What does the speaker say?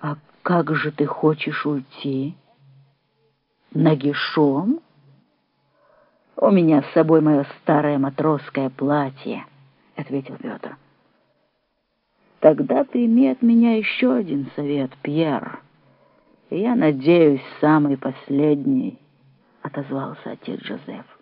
«А как же ты хочешь уйти? Нагишом?» «У меня с собой мое старое матросское платье», — ответил Петр. «Тогда прими от меня еще один совет, Пьер. Я надеюсь, самый последний», — отозвался отец Жозеф.